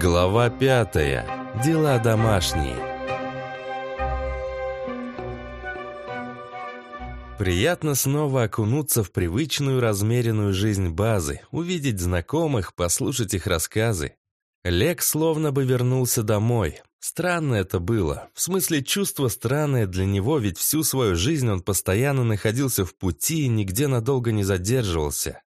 Глава пятая. Дела домашние. Приятно снова окунуться в привычную размеренную жизнь базы, увидеть знакомых, послушать их рассказы. Лек словно бы вернулся домой. Странно это было. В смысле, чувство странное для него, ведь всю свою жизнь он постоянно находился в пути и нигде надолго не задерживался.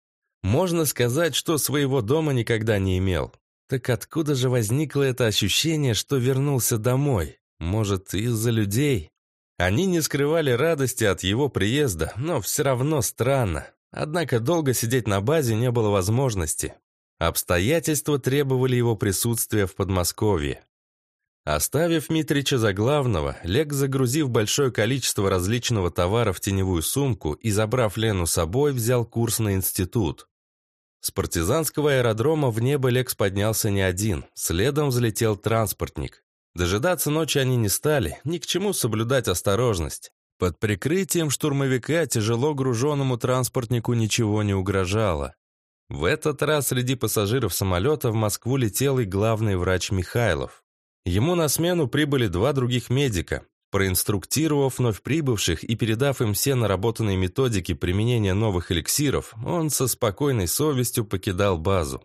Можно сказать, что своего дома никогда не имел. Так откуда же возникло это ощущение, что вернулся домой? Может, из-за людей? Они не скрывали радости от его приезда, но все равно странно. Однако долго сидеть на базе не было возможности. Обстоятельства требовали его присутствия в Подмосковье. Оставив Митрича за главного, Лек, загрузив большое количество различного товара в теневую сумку и забрав Лену с собой, взял курс на институт. С партизанского аэродрома в небо Лекс поднялся не один, следом взлетел транспортник. Дожидаться ночи они не стали, ни к чему соблюдать осторожность. Под прикрытием штурмовика тяжело груженному транспортнику ничего не угрожало. В этот раз среди пассажиров самолета в Москву летел и главный врач Михайлов. Ему на смену прибыли два других медика. Проинструктировав вновь прибывших и передав им все наработанные методики применения новых эликсиров, он со спокойной совестью покидал базу.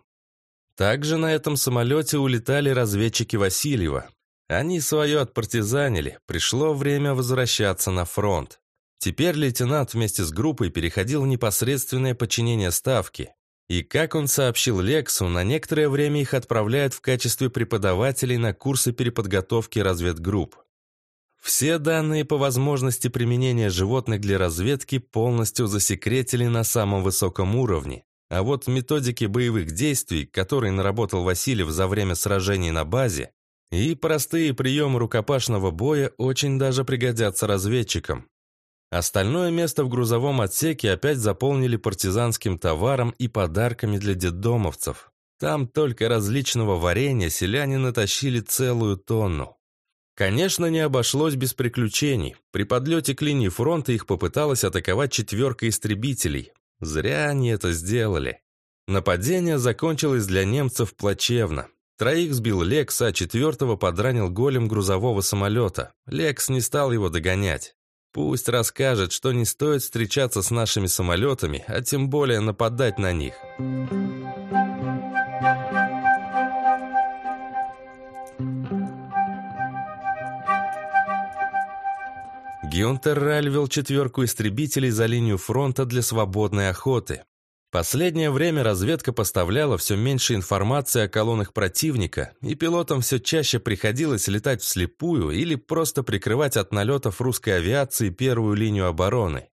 Также на этом самолете улетали разведчики Васильева. Они свое отпартизанили, пришло время возвращаться на фронт. Теперь лейтенант вместе с группой переходил в непосредственное подчинение Ставки. И как он сообщил Лексу, на некоторое время их отправляют в качестве преподавателей на курсы переподготовки разведгрупп. Все данные по возможности применения животных для разведки полностью засекретили на самом высоком уровне. А вот методики боевых действий, которые наработал Васильев за время сражений на базе, и простые приемы рукопашного боя очень даже пригодятся разведчикам. Остальное место в грузовом отсеке опять заполнили партизанским товаром и подарками для детдомовцев. Там только различного варенья селяне натащили целую тонну. Конечно, не обошлось без приключений. При подлете к линии фронта их попыталась атаковать четверка истребителей. Зря они это сделали. Нападение закончилось для немцев плачевно. Троих сбил Лекс, а четвертого подранил голем грузового самолета. Лекс не стал его догонять. Пусть расскажет, что не стоит встречаться с нашими самолетами, а тем более нападать на них. Гюнтер Раль вел четверку истребителей за линию фронта для свободной охоты. Последнее время разведка поставляла все меньше информации о колоннах противника, и пилотам все чаще приходилось летать вслепую или просто прикрывать от налетов русской авиации первую линию обороны.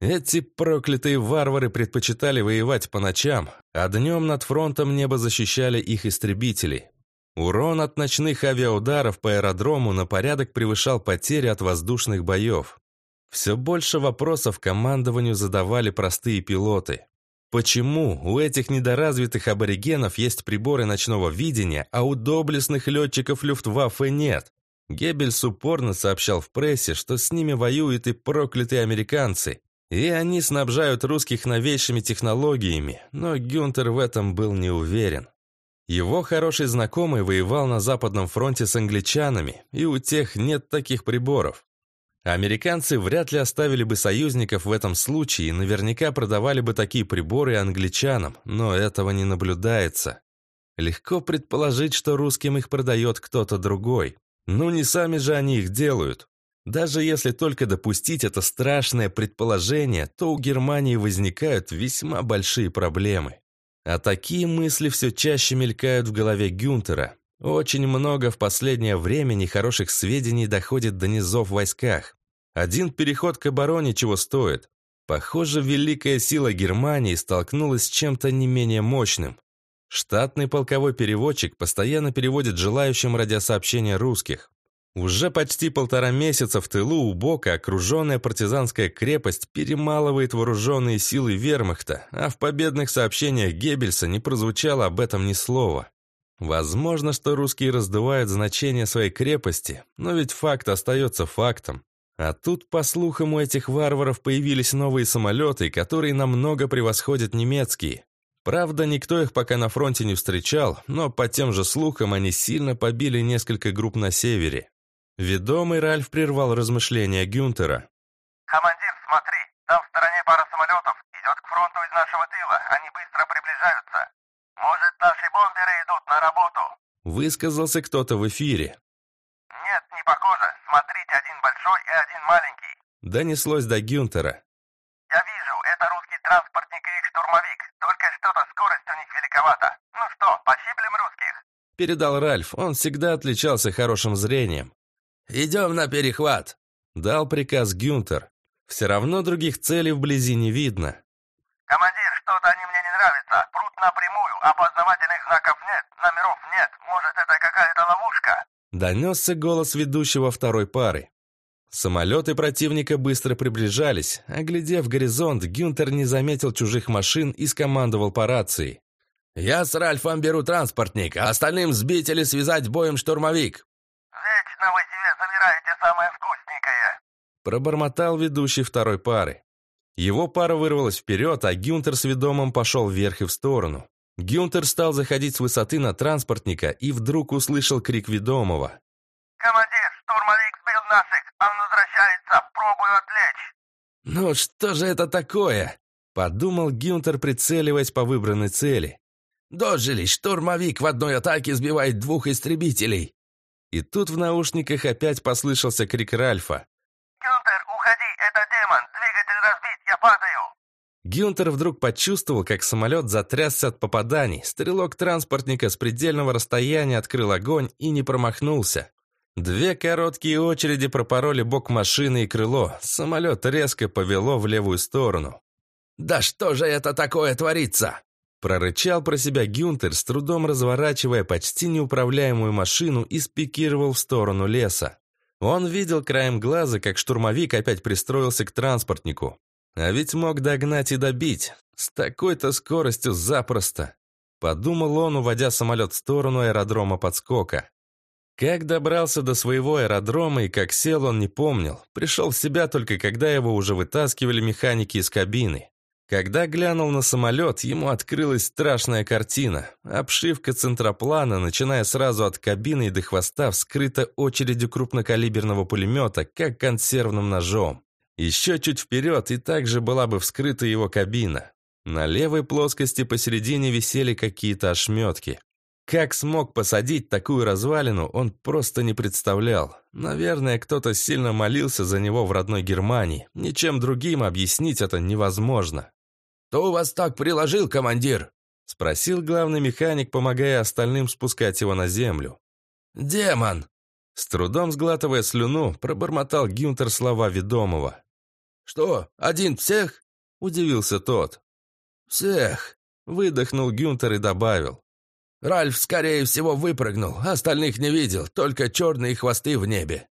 Эти проклятые варвары предпочитали воевать по ночам, а днем над фронтом небо защищали их истребители. Урон от ночных авиаударов по аэродрому на порядок превышал потери от воздушных боев. Все больше вопросов командованию задавали простые пилоты. Почему у этих недоразвитых аборигенов есть приборы ночного видения, а у доблестных летчиков Люфтваффе нет? Геббельс упорно сообщал в прессе, что с ними воюют и проклятые американцы, и они снабжают русских новейшими технологиями, но Гюнтер в этом был не уверен. Его хороший знакомый воевал на Западном фронте с англичанами, и у тех нет таких приборов. Американцы вряд ли оставили бы союзников в этом случае и наверняка продавали бы такие приборы англичанам, но этого не наблюдается. Легко предположить, что русским их продает кто-то другой. Ну не сами же они их делают. Даже если только допустить это страшное предположение, то у Германии возникают весьма большие проблемы. А такие мысли все чаще мелькают в голове Гюнтера. Очень много в последнее время нехороших сведений доходит до низов в войсках. Один переход к обороне чего стоит. Похоже, великая сила Германии столкнулась с чем-то не менее мощным. Штатный полковой переводчик постоянно переводит желающим радиосообщения русских. Уже почти полтора месяца в тылу у бока окруженная партизанская крепость перемалывает вооруженные силы вермахта, а в победных сообщениях Геббельса не прозвучало об этом ни слова. Возможно, что русские раздувают значение своей крепости, но ведь факт остается фактом. А тут, по слухам, у этих варваров появились новые самолеты, которые намного превосходят немецкие. Правда, никто их пока на фронте не встречал, но по тем же слухам они сильно побили несколько групп на севере. Ведомый Ральф прервал размышления Гюнтера. «Командир, смотри, там в стороне пара самолетов, идет к фронту из нашего тыла, они быстро приближаются. Может, наши бомберы идут на работу?» Высказался кто-то в эфире. «Нет, не похоже. Смотрите, один большой и один маленький». Донеслось до Гюнтера. «Я вижу, это русский транспортник и их штурмовик, только что-то скорость у них великовата. Ну что, пощиплем русских?» Передал Ральф, он всегда отличался хорошим зрением. «Идем на перехват», — дал приказ Гюнтер. Все равно других целей вблизи не видно. «Командир, что-то они мне не нравятся. Прут напрямую, опознавательных знаков нет, номеров нет. Может, это какая-то ловушка?» Донесся голос ведущего второй пары. Самолеты противника быстро приближались. Оглядев горизонт, Гюнтер не заметил чужих машин и скомандовал по рации. «Я с Ральфом беру транспортник, а остальным сбить или связать боем штурмовик». «Вечно вы Пробормотал ведущий второй пары. Его пара вырвалась вперед, а Гюнтер с ведомым пошел вверх и в сторону. Гюнтер стал заходить с высоты на транспортника и вдруг услышал крик ведомого. «Командир, штурмовик сбил наших, он возвращается, пробую отвлечь!» «Ну что же это такое?» – подумал Гюнтер, прицеливаясь по выбранной цели. «Дожили, штурмовик в одной атаке сбивает двух истребителей!» И тут в наушниках опять послышался крик Ральфа. Гюнтер вдруг почувствовал, как самолет затрясся от попаданий. Стрелок транспортника с предельного расстояния открыл огонь и не промахнулся. Две короткие очереди пропороли бок машины и крыло. Самолет резко повело в левую сторону. «Да что же это такое творится?» Прорычал про себя Гюнтер, с трудом разворачивая почти неуправляемую машину и спикировал в сторону леса. Он видел краем глаза, как штурмовик опять пристроился к транспортнику. А ведь мог догнать и добить. С такой-то скоростью запросто. Подумал он, уводя самолет в сторону аэродрома подскока. Как добрался до своего аэродрома и как сел, он не помнил. Пришел в себя только когда его уже вытаскивали механики из кабины. Когда глянул на самолет, ему открылась страшная картина. Обшивка центроплана, начиная сразу от кабины и до хвоста, вскрыта очередью крупнокалиберного пулемета, как консервным ножом. Еще чуть вперед, и также была бы вскрыта его кабина. На левой плоскости посередине висели какие-то ошметки. Как смог посадить такую развалину, он просто не представлял. Наверное, кто-то сильно молился за него в родной Германии. Ничем другим объяснить это невозможно. «Кто вас так приложил, командир?» — спросил главный механик, помогая остальным спускать его на землю. «Демон!» С трудом сглатывая слюну, пробормотал Гюнтер слова ведомого. «Что, один всех?» — удивился тот. «Всех!» — выдохнул Гюнтер и добавил. «Ральф, скорее всего, выпрыгнул, остальных не видел, только черные хвосты в небе».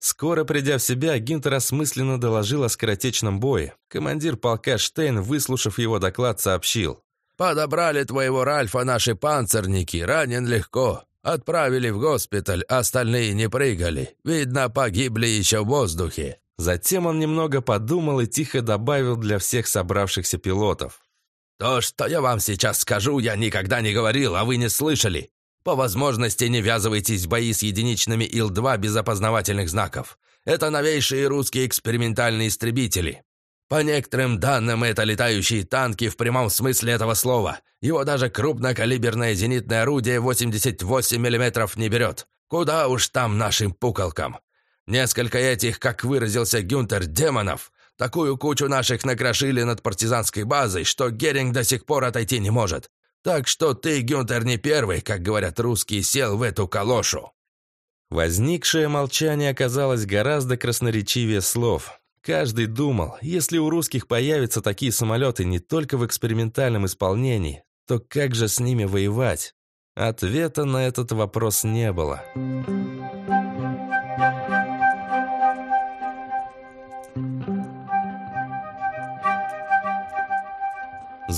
Скоро придя в себя, Гинтер осмысленно доложил о скоротечном бое. Командир полка Штейн, выслушав его доклад, сообщил. «Подобрали твоего Ральфа наши панцирники, ранен легко. Отправили в госпиталь, остальные не прыгали. Видно, погибли еще в воздухе». Затем он немного подумал и тихо добавил для всех собравшихся пилотов. «То, что я вам сейчас скажу, я никогда не говорил, а вы не слышали. По возможности не ввязывайтесь в бои с единичными Ил-2 без опознавательных знаков. Это новейшие русские экспериментальные истребители. По некоторым данным, это летающие танки в прямом смысле этого слова. Его даже крупнокалиберное зенитное орудие 88 мм не берет. Куда уж там нашим пуколкам. Несколько этих, как выразился Гюнтер, демонов. Такую кучу наших накрошили над партизанской базой, что Геринг до сих пор отойти не может. Так что ты, Гюнтер, не первый, как говорят русские, сел в эту калошу». Возникшее молчание оказалось гораздо красноречивее слов. Каждый думал, если у русских появятся такие самолеты не только в экспериментальном исполнении, то как же с ними воевать? Ответа на этот вопрос не было.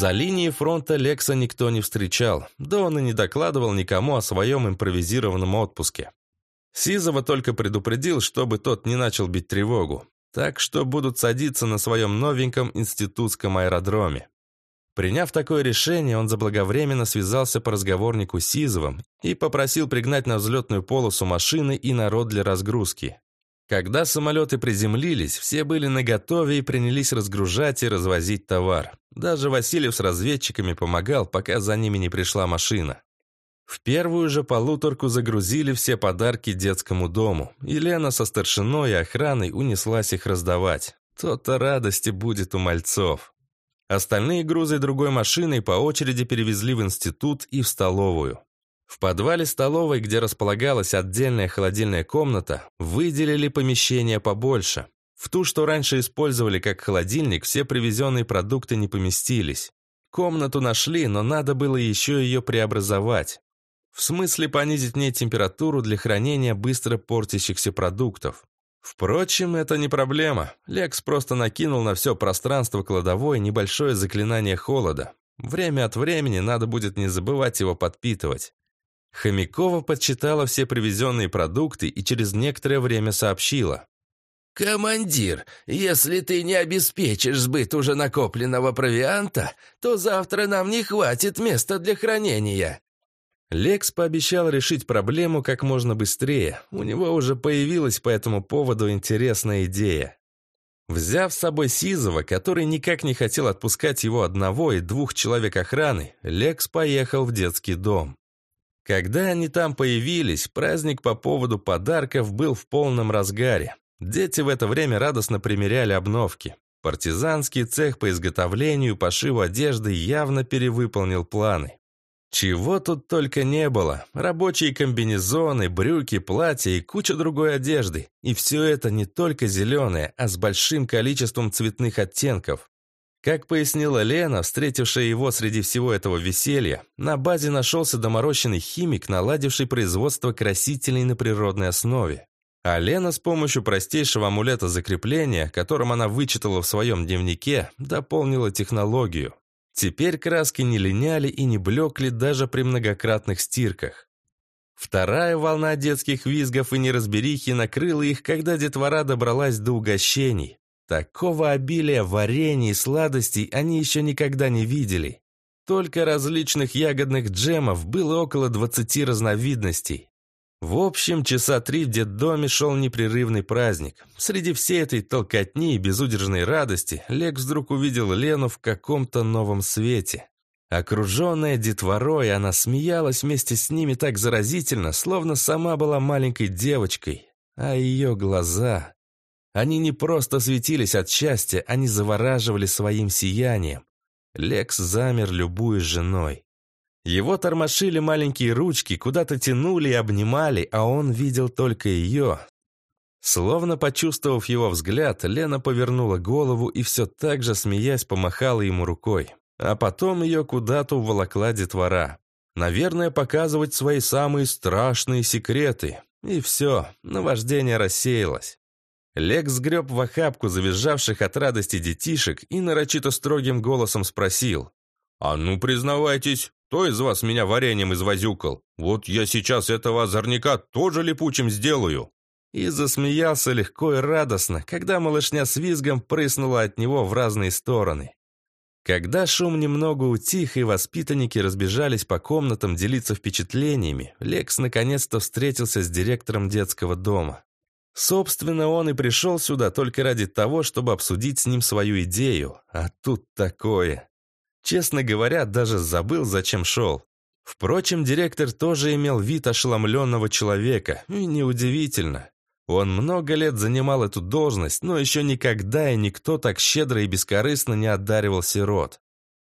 За линией фронта Лекса никто не встречал, да он и не докладывал никому о своем импровизированном отпуске. Сизова только предупредил, чтобы тот не начал бить тревогу, так что будут садиться на своем новеньком институтском аэродроме. Приняв такое решение, он заблаговременно связался по разговорнику с Сизовым и попросил пригнать на взлетную полосу машины и народ для разгрузки. Когда самолеты приземлились, все были наготове и принялись разгружать и развозить товар. Даже Васильев с разведчиками помогал, пока за ними не пришла машина. В первую же полуторку загрузили все подарки детскому дому. Елена со старшиной и охраной унеслась их раздавать. То-то радости будет у мальцов. Остальные грузы другой машиной по очереди перевезли в институт и в столовую. В подвале столовой, где располагалась отдельная холодильная комната, выделили помещение побольше. В ту, что раньше использовали как холодильник, все привезенные продукты не поместились. Комнату нашли, но надо было еще ее преобразовать. В смысле понизить в ней температуру для хранения быстро портящихся продуктов. Впрочем, это не проблема. Лекс просто накинул на все пространство кладовой небольшое заклинание холода. Время от времени надо будет не забывать его подпитывать. Хомякова подсчитала все привезенные продукты и через некоторое время сообщила. «Командир, если ты не обеспечишь сбыт уже накопленного провианта, то завтра нам не хватит места для хранения. Лекс пообещал решить проблему как можно быстрее. У него уже появилась по этому поводу интересная идея. Взяв с собой Сизова, который никак не хотел отпускать его одного и двух человек охраны, Лекс поехал в детский дом. Когда они там появились, праздник по поводу подарков был в полном разгаре. Дети в это время радостно примеряли обновки. Партизанский цех по изготовлению и пошиву одежды явно перевыполнил планы. Чего тут только не было. Рабочие комбинезоны, брюки, платья и куча другой одежды. И все это не только зеленое, а с большим количеством цветных оттенков. Как пояснила Лена, встретившая его среди всего этого веселья, на базе нашелся доморощенный химик, наладивший производство красителей на природной основе. А Лена с помощью простейшего амулета закрепления, которым она вычитала в своем дневнике, дополнила технологию. Теперь краски не линяли и не блекли даже при многократных стирках. Вторая волна детских визгов и неразберихи накрыла их, когда детвора добралась до угощений. Такого обилия варений и сладостей они еще никогда не видели. Только различных ягодных джемов было около 20 разновидностей. В общем, часа три в детдоме шел непрерывный праздник. Среди всей этой толкотни и безудержной радости Лекс вдруг увидел Лену в каком-то новом свете. Окруженная детворой, она смеялась вместе с ними так заразительно, словно сама была маленькой девочкой. А ее глаза... Они не просто светились от счастья, они завораживали своим сиянием. Лекс замер, любуясь женой. Его тормошили маленькие ручки, куда-то тянули и обнимали, а он видел только ее. Словно почувствовав его взгляд, Лена повернула голову и все так же, смеясь, помахала ему рукой. А потом ее куда-то уволокла детвора. Наверное, показывать свои самые страшные секреты. И все, наваждение рассеялось. Лекс сгреб в охапку завизжавших от радости детишек и нарочито строгим голосом спросил. «А ну, признавайтесь, кто из вас меня вареньем извозюкал? Вот я сейчас этого озорника тоже липучим сделаю!» И засмеялся легко и радостно, когда малышня с визгом прыснула от него в разные стороны. Когда шум немного утих и воспитанники разбежались по комнатам делиться впечатлениями, Лекс наконец-то встретился с директором детского дома. Собственно, он и пришел сюда только ради того, чтобы обсудить с ним свою идею, а тут такое. Честно говоря, даже забыл, зачем шел. Впрочем, директор тоже имел вид ошеломленного человека, и неудивительно. Он много лет занимал эту должность, но еще никогда и никто так щедро и бескорыстно не одаривал сирот.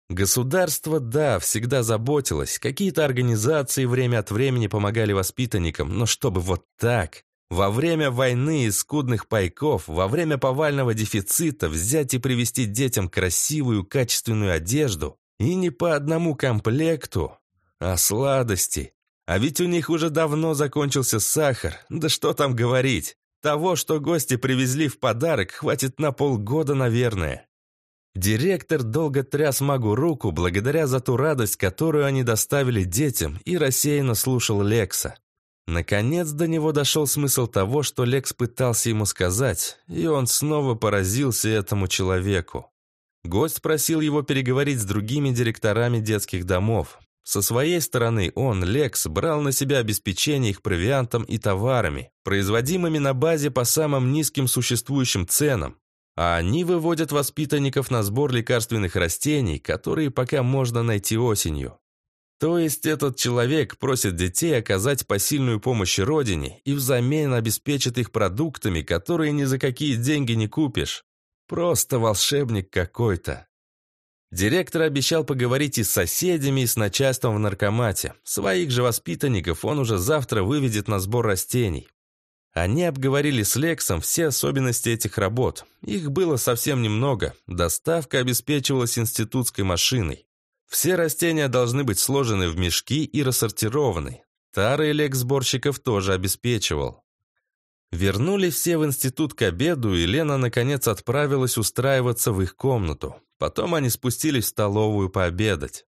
Государство, да, всегда заботилось, какие-то организации время от времени помогали воспитанникам, но чтобы вот так, во время войны и скудных пайков, во время повального дефицита взять и привести детям красивую, качественную одежду, и не по одному комплекту, а сладости. А ведь у них уже давно закончился сахар, да что там говорить. Того, что гости привезли в подарок, хватит на полгода, наверное. Директор долго тряс магу руку благодаря за ту радость, которую они доставили детям, и рассеянно слушал Лекса. Наконец до него дошел смысл того, что Лекс пытался ему сказать, и он снова поразился этому человеку. Гость просил его переговорить с другими директорами детских домов. Со своей стороны он, Лекс, брал на себя обеспечение их провиантом и товарами, производимыми на базе по самым низким существующим ценам, а они выводят воспитанников на сбор лекарственных растений, которые пока можно найти осенью. То есть этот человек просит детей оказать посильную помощь родине и взамен обеспечит их продуктами, которые ни за какие деньги не купишь. Просто волшебник какой-то. Директор обещал поговорить и с соседями, и с начальством в наркомате. Своих же воспитанников он уже завтра выведет на сбор растений. Они обговорили с Лексом все особенности этих работ. Их было совсем немного. Доставка обеспечивалась институтской машиной. Все растения должны быть сложены в мешки и рассортированы. Тары Лекс сборщиков тоже обеспечивал. Вернулись все в институт к обеду, и Лена, наконец, отправилась устраиваться в их комнату. Потом они спустились в столовую пообедать.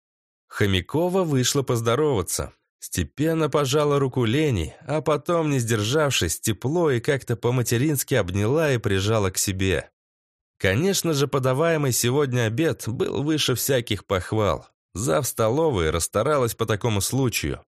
Хомякова вышла поздороваться. Степенно пожала руку Лени, а потом, не сдержавшись, тепло и как-то по-матерински обняла и прижала к себе. Конечно же, подаваемый сегодня обед был выше всяких похвал. Зав столовой расстаралась по такому случаю.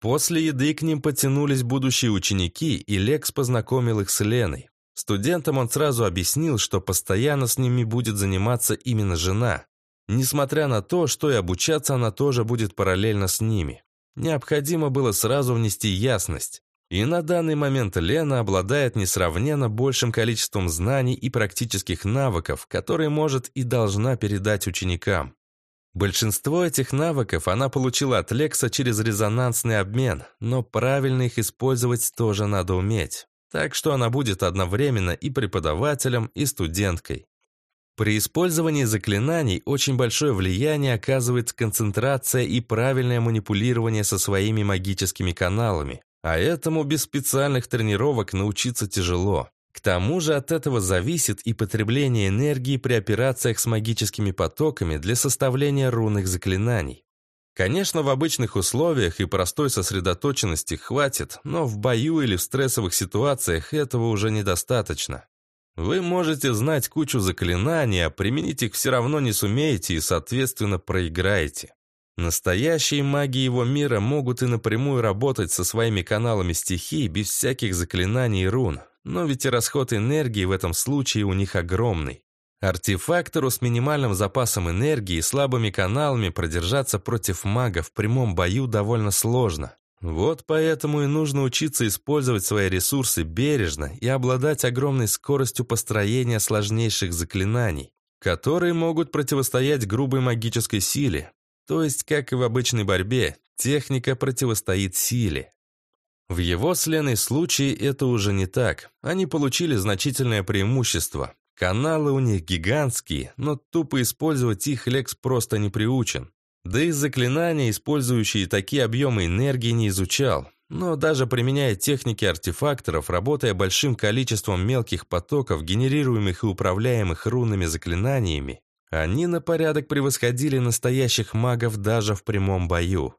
После еды к ним потянулись будущие ученики, и Лекс познакомил их с Леной. Студентам он сразу объяснил, что постоянно с ними будет заниматься именно жена, несмотря на то, что и обучаться она тоже будет параллельно с ними. Необходимо было сразу внести ясность. И на данный момент Лена обладает несравненно большим количеством знаний и практических навыков, которые может и должна передать ученикам. Большинство этих навыков она получила от Лекса через резонансный обмен, но правильно их использовать тоже надо уметь. Так что она будет одновременно и преподавателем, и студенткой. При использовании заклинаний очень большое влияние оказывает концентрация и правильное манипулирование со своими магическими каналами, а этому без специальных тренировок научиться тяжело. К тому же от этого зависит и потребление энергии при операциях с магическими потоками для составления рунных заклинаний. Конечно, в обычных условиях и простой сосредоточенности хватит, но в бою или в стрессовых ситуациях этого уже недостаточно. Вы можете знать кучу заклинаний, а применить их все равно не сумеете и, соответственно, проиграете. Настоящие маги его мира могут и напрямую работать со своими каналами стихий без всяких заклинаний и рун, но ведь и расход энергии в этом случае у них огромный. Артефактору с минимальным запасом энергии и слабыми каналами продержаться против мага в прямом бою довольно сложно. Вот поэтому и нужно учиться использовать свои ресурсы бережно и обладать огромной скоростью построения сложнейших заклинаний, которые могут противостоять грубой магической силе. То есть, как и в обычной борьбе, техника противостоит силе. В его с Леной случае это уже не так. Они получили значительное преимущество. Каналы у них гигантские, но тупо использовать их Лекс просто не приучен. Да и заклинания, использующие такие объемы энергии, не изучал. Но даже применяя техники артефакторов, работая большим количеством мелких потоков, генерируемых и управляемых рунными заклинаниями, они на порядок превосходили настоящих магов даже в прямом бою.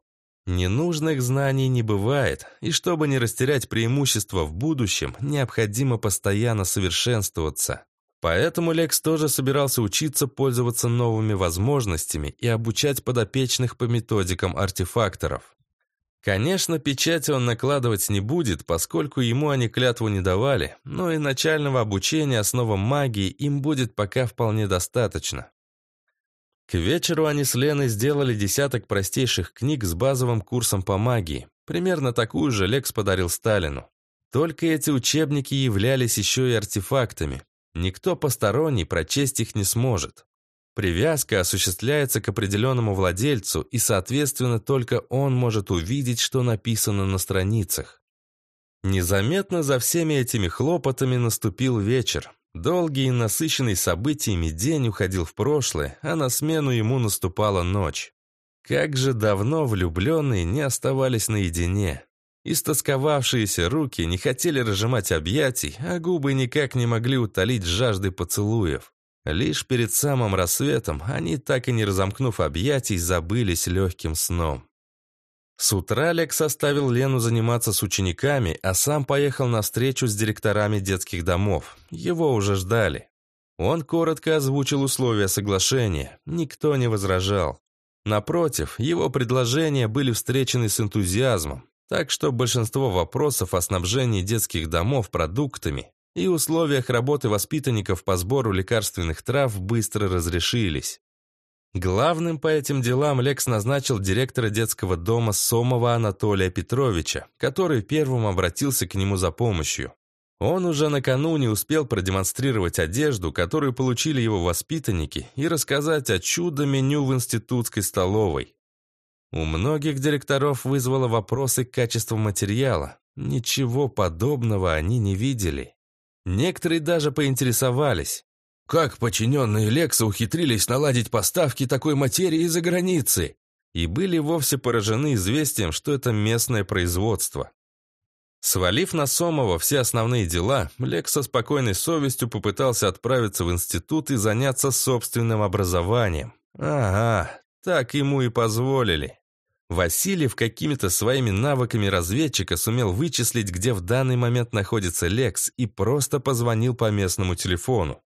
Ненужных знаний не бывает, и чтобы не растерять преимущество в будущем, необходимо постоянно совершенствоваться. Поэтому Лекс тоже собирался учиться пользоваться новыми возможностями и обучать подопечных по методикам артефакторов. Конечно, печати он накладывать не будет, поскольку ему они клятву не давали, но и начального обучения основам магии им будет пока вполне достаточно. К вечеру они с Леной сделали десяток простейших книг с базовым курсом по магии. Примерно такую же Лекс подарил Сталину. Только эти учебники являлись еще и артефактами. Никто посторонний прочесть их не сможет. Привязка осуществляется к определенному владельцу, и, соответственно, только он может увидеть, что написано на страницах. Незаметно за всеми этими хлопотами наступил вечер. Долгий и насыщенный событиями день уходил в прошлое, а на смену ему наступала ночь. Как же давно влюбленные не оставались наедине. Истосковавшиеся руки не хотели разжимать объятий, а губы никак не могли утолить жажды поцелуев. Лишь перед самым рассветом они, так и не разомкнув объятий, забылись легким сном. С утра Лекс оставил Лену заниматься с учениками, а сам поехал на встречу с директорами детских домов. Его уже ждали. Он коротко озвучил условия соглашения, никто не возражал. Напротив, его предложения были встречены с энтузиазмом, так что большинство вопросов о снабжении детских домов продуктами и условиях работы воспитанников по сбору лекарственных трав быстро разрешились. Главным по этим делам Лекс назначил директора детского дома Сомова Анатолия Петровича, который первым обратился к нему за помощью. Он уже накануне успел продемонстрировать одежду, которую получили его воспитанники, и рассказать о чудо-меню в институтской столовой. У многих директоров вызвало вопросы к качеству материала. Ничего подобного они не видели. Некоторые даже поинтересовались, как подчиненные Лекса ухитрились наладить поставки такой материи из-за границы? И были вовсе поражены известием, что это местное производство. Свалив на Сомова все основные дела, Лекс со спокойной совестью попытался отправиться в институт и заняться собственным образованием. Ага, так ему и позволили. Васильев какими-то своими навыками разведчика сумел вычислить, где в данный момент находится Лекс, и просто позвонил по местному телефону.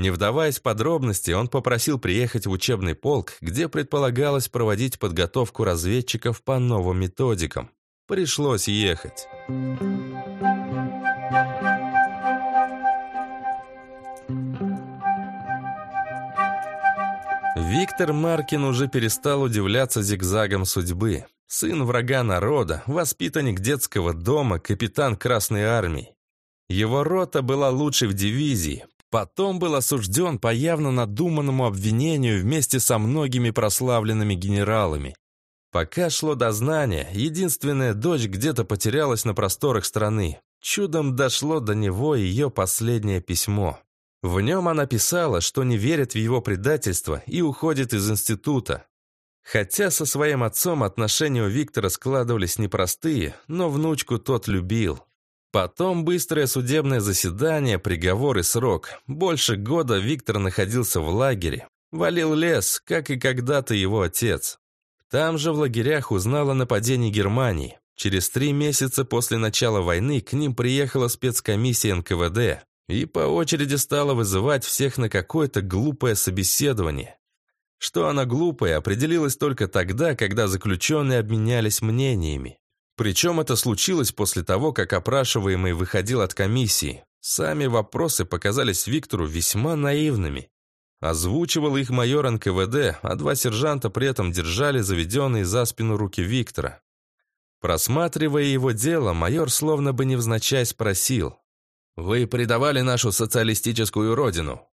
Не вдаваясь в подробности, он попросил приехать в учебный полк, где предполагалось проводить подготовку разведчиков по новым методикам. Пришлось ехать. Виктор Маркин уже перестал удивляться зигзагам судьбы. Сын врага народа, воспитанник детского дома, капитан Красной Армии. Его рота была лучшей в дивизии, Потом был осужден по явно надуманному обвинению вместе со многими прославленными генералами. Пока шло дознание, единственная дочь где-то потерялась на просторах страны. Чудом дошло до него ее последнее письмо. В нем она писала, что не верит в его предательство и уходит из института. Хотя со своим отцом отношения у Виктора складывались непростые, но внучку тот любил. Потом быстрое судебное заседание, приговор и срок. Больше года Виктор находился в лагере. Валил лес, как и когда-то его отец. Там же в лагерях узнал о нападении Германии. Через три месяца после начала войны к ним приехала спецкомиссия НКВД и по очереди стала вызывать всех на какое-то глупое собеседование. Что она глупая, определилось только тогда, когда заключенные обменялись мнениями. Причем это случилось после того, как опрашиваемый выходил от комиссии. Сами вопросы показались Виктору весьма наивными. Озвучивал их майор НКВД, а два сержанта при этом держали заведенные за спину руки Виктора. Просматривая его дело, майор словно бы невзначай спросил. «Вы предавали нашу социалистическую родину?»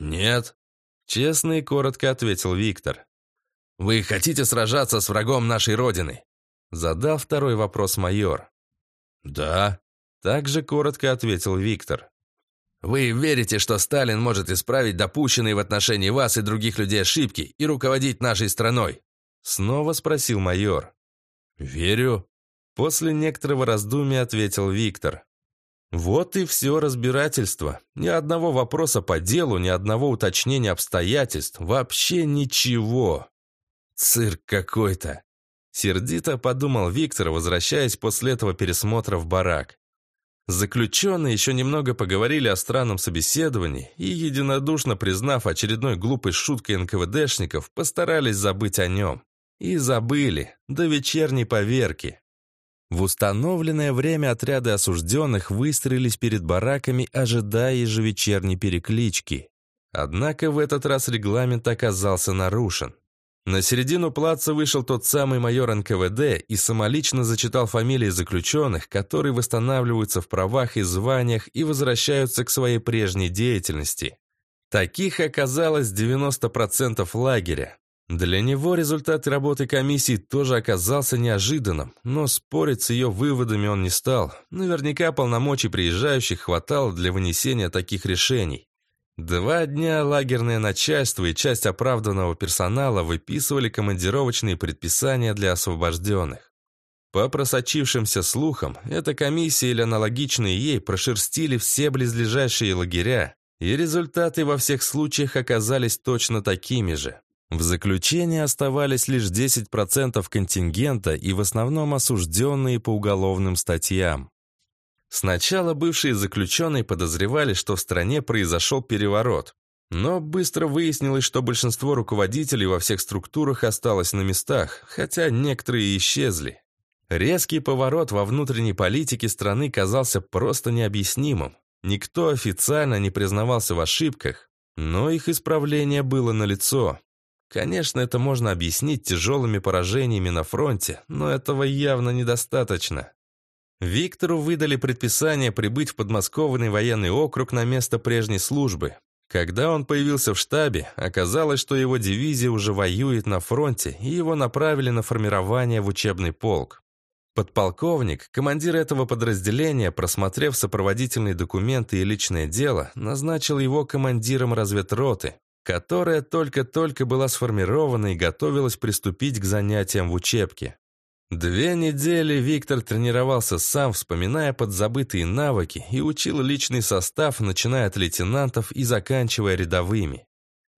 «Нет», — честно и коротко ответил Виктор. «Вы хотите сражаться с врагом нашей родины?» Задал второй вопрос майор. «Да», — также коротко ответил Виктор. «Вы верите, что Сталин может исправить допущенные в отношении вас и других людей ошибки и руководить нашей страной?» Снова спросил майор. «Верю», — после некоторого раздумья ответил Виктор. Вот и все разбирательство. Ни одного вопроса по делу, ни одного уточнения обстоятельств. Вообще ничего. Цирк какой-то. Сердито подумал Виктор, возвращаясь после этого пересмотра в барак. Заключенные еще немного поговорили о странном собеседовании и, единодушно признав очередной глупой шуткой НКВДшников, постарались забыть о нем. И забыли, до вечерней поверки. В установленное время отряды осужденных выстроились перед бараками, ожидая ежевечерней переклички. Однако в этот раз регламент оказался нарушен. На середину плаца вышел тот самый майор НКВД и самолично зачитал фамилии заключенных, которые восстанавливаются в правах и званиях и возвращаются к своей прежней деятельности. Таких оказалось 90% лагеря. Для него результат работы комиссии тоже оказался неожиданным, но спорить с ее выводами он не стал. Наверняка полномочий приезжающих хватало для вынесения таких решений. Два дня лагерное начальство и часть оправданного персонала выписывали командировочные предписания для освобожденных. По просочившимся слухам, эта комиссия или аналогичные ей прошерстили все близлежащие лагеря, и результаты во всех случаях оказались точно такими же. В заключении оставались лишь 10% контингента и в основном осужденные по уголовным статьям. Сначала бывшие заключенные подозревали, что в стране произошел переворот, но быстро выяснилось, что большинство руководителей во всех структурах осталось на местах, хотя некоторые исчезли. Резкий поворот во внутренней политике страны казался просто необъяснимым. Никто официально не признавался в ошибках, но их исправление было налицо. Конечно, это можно объяснить тяжелыми поражениями на фронте, но этого явно недостаточно. Виктору выдали предписание прибыть в подмосковный военный округ на место прежней службы. Когда он появился в штабе, оказалось, что его дивизия уже воюет на фронте, и его направили на формирование в учебный полк. Подполковник, командир этого подразделения, просмотрев сопроводительные документы и личное дело, назначил его командиром разведроты, которая только-только была сформирована и готовилась приступить к занятиям в учебке. Две недели Виктор тренировался сам, вспоминая подзабытые навыки, и учил личный состав, начиная от лейтенантов и заканчивая рядовыми.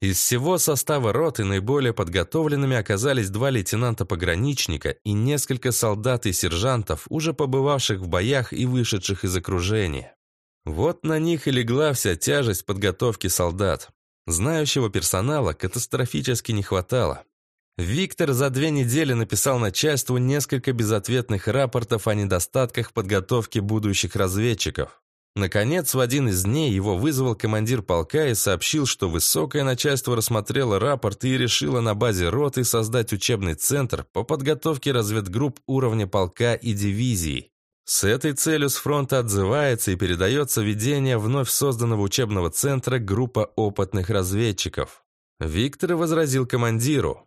Из всего состава роты наиболее подготовленными оказались два лейтенанта-пограничника и несколько солдат и сержантов, уже побывавших в боях и вышедших из окружения. Вот на них и легла вся тяжесть подготовки солдат. Знающего персонала катастрофически не хватало. Виктор за две недели написал начальству несколько безответных рапортов о недостатках подготовки будущих разведчиков. Наконец, в один из дней его вызвал командир полка и сообщил, что высокое начальство рассмотрело рапорт и решило на базе роты создать учебный центр по подготовке разведгрупп уровня полка и дивизии. С этой целью с фронта отзывается и передается ведение вновь созданного учебного центра группа опытных разведчиков. Виктор возразил командиру.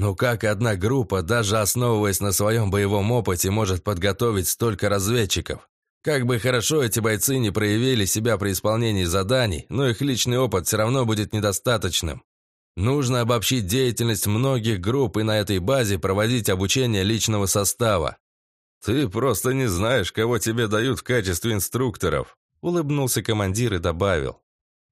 «Ну как одна группа, даже основываясь на своем боевом опыте, может подготовить столько разведчиков? Как бы хорошо эти бойцы не проявили себя при исполнении заданий, но их личный опыт все равно будет недостаточным. Нужно обобщить деятельность многих групп и на этой базе проводить обучение личного состава. «Ты просто не знаешь, кого тебе дают в качестве инструкторов», улыбнулся командир и добавил.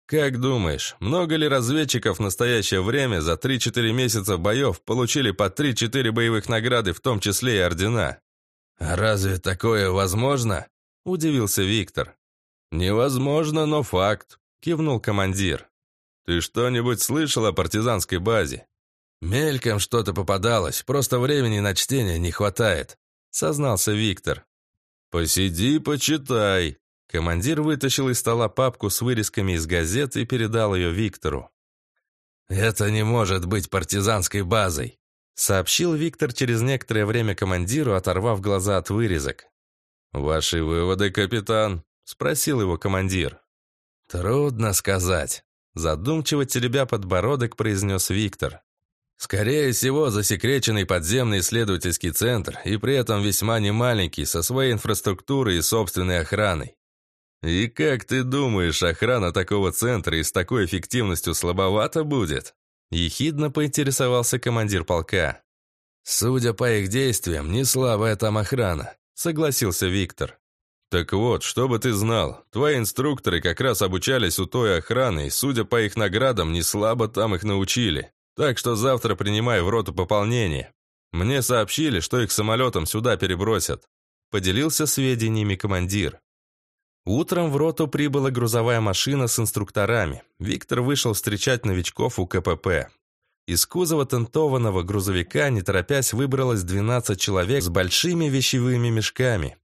«Как думаешь, много ли разведчиков в настоящее время за 3-4 месяца боев получили по 3-4 боевых награды, в том числе и ордена?» «А разве такое возможно?» – удивился Виктор. «Невозможно, но факт», – кивнул командир. «Ты что-нибудь слышал о партизанской базе?» «Мельком что-то попадалось, просто времени на чтение не хватает», – сознался Виктор. «Посиди, почитай». Командир вытащил из стола папку с вырезками из газет и передал ее Виктору. «Это не может быть партизанской базой», — сообщил Виктор через некоторое время командиру, оторвав глаза от вырезок. «Ваши выводы, капитан?» – спросил его командир. «Трудно сказать», – задумчиво теребя подбородок произнес Виктор. «Скорее всего, засекреченный подземный исследовательский центр, и при этом весьма немаленький, со своей инфраструктурой и собственной охраной. И как ты думаешь, охрана такого центра и с такой эффективностью слабовато будет?» Ехидно поинтересовался командир полка. «Судя по их действиям, не слабая там охрана согласился Виктор. «Так вот, чтобы ты знал, твои инструкторы как раз обучались у той охраны, и, судя по их наградам, не слабо там их научили. Так что завтра принимай в роту пополнение. Мне сообщили, что их самолетом сюда перебросят». Поделился сведениями командир. Утром в роту прибыла грузовая машина с инструкторами. Виктор вышел встречать новичков у КПП. Из кузова тентованного грузовика, не торопясь, выбралось 12 человек с большими вещевыми мешками.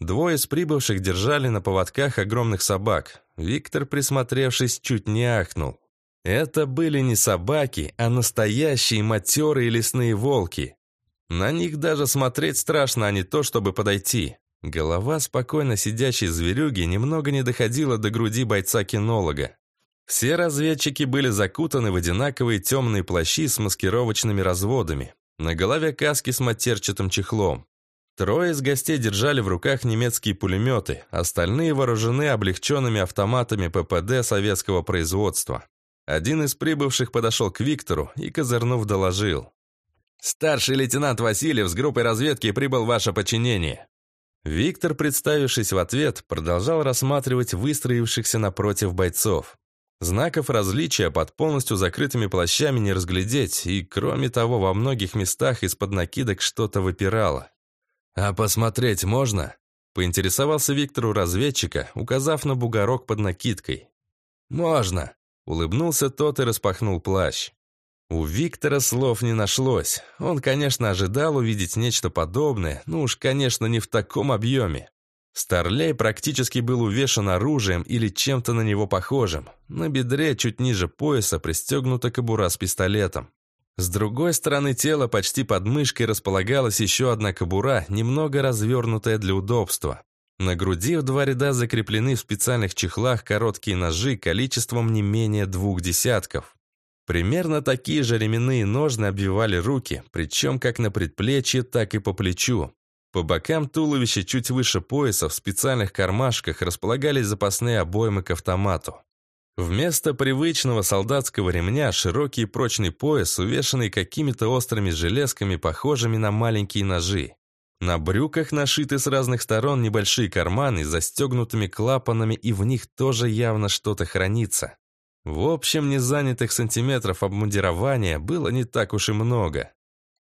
Двое из прибывших держали на поводках огромных собак. Виктор, присмотревшись, чуть не ахнул. Это были не собаки, а настоящие матерые лесные волки. На них даже смотреть страшно, а не то, чтобы подойти. Голова спокойно сидящей зверюги немного не доходила до груди бойца-кинолога. Все разведчики были закутаны в одинаковые темные плащи с маскировочными разводами. На голове каски с матерчатым чехлом. Трое из гостей держали в руках немецкие пулеметы, остальные вооружены облегченными автоматами ППД советского производства. Один из прибывших подошел к Виктору и, козырнув, доложил. «Старший лейтенант Васильев с группой разведки прибыл в ваше подчинение». Виктор, представившись в ответ, продолжал рассматривать выстроившихся напротив бойцов. Знаков различия под полностью закрытыми плащами не разглядеть, и, кроме того, во многих местах из-под накидок что-то выпирало. «А посмотреть можно?» Поинтересовался Виктор у разведчика, указав на бугорок под накидкой. «Можно!» — улыбнулся тот и распахнул плащ. У Виктора слов не нашлось. Он, конечно, ожидал увидеть нечто подобное, но уж, конечно, не в таком объеме. Старлей практически был увешан оружием или чем-то на него похожим. На бедре, чуть ниже пояса, пристегнута кобура с пистолетом. С другой стороны тела, почти под мышкой, располагалась еще одна кобура, немного развернутая для удобства. На груди в два ряда закреплены в специальных чехлах короткие ножи количеством не менее двух десятков. Примерно такие же ременные ножны обвивали руки, причем как на предплечье, так и по плечу. По бокам туловища чуть выше пояса в специальных кармашках располагались запасные обоймы к автомату. Вместо привычного солдатского ремня широкий и прочный пояс, увешанный какими-то острыми железками, похожими на маленькие ножи. На брюках нашиты с разных сторон небольшие карманы с застегнутыми клапанами, и в них тоже явно что-то хранится. В общем, незанятых сантиметров обмундирования было не так уж и много.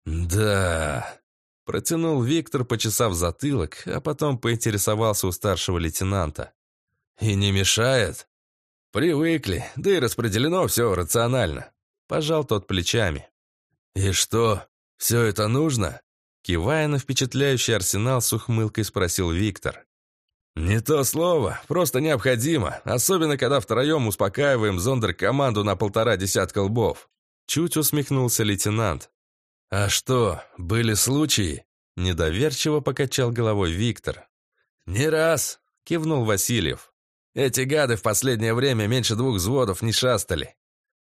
«Да...» — протянул Виктор, почесав затылок, а потом поинтересовался у старшего лейтенанта. «И не мешает?» «Привыкли, да и распределено все рационально», — пожал тот плечами. «И что, все это нужно?» Кивая на впечатляющий арсенал с ухмылкой спросил Виктор. «Не то слово, просто необходимо, особенно когда втроем успокаиваем зондеркоманду на полтора десятка лбов». Чуть усмехнулся лейтенант. «А что, были случаи?» Недоверчиво покачал головой Виктор. «Не раз», — кивнул Васильев. Эти гады в последнее время меньше двух взводов не шастали».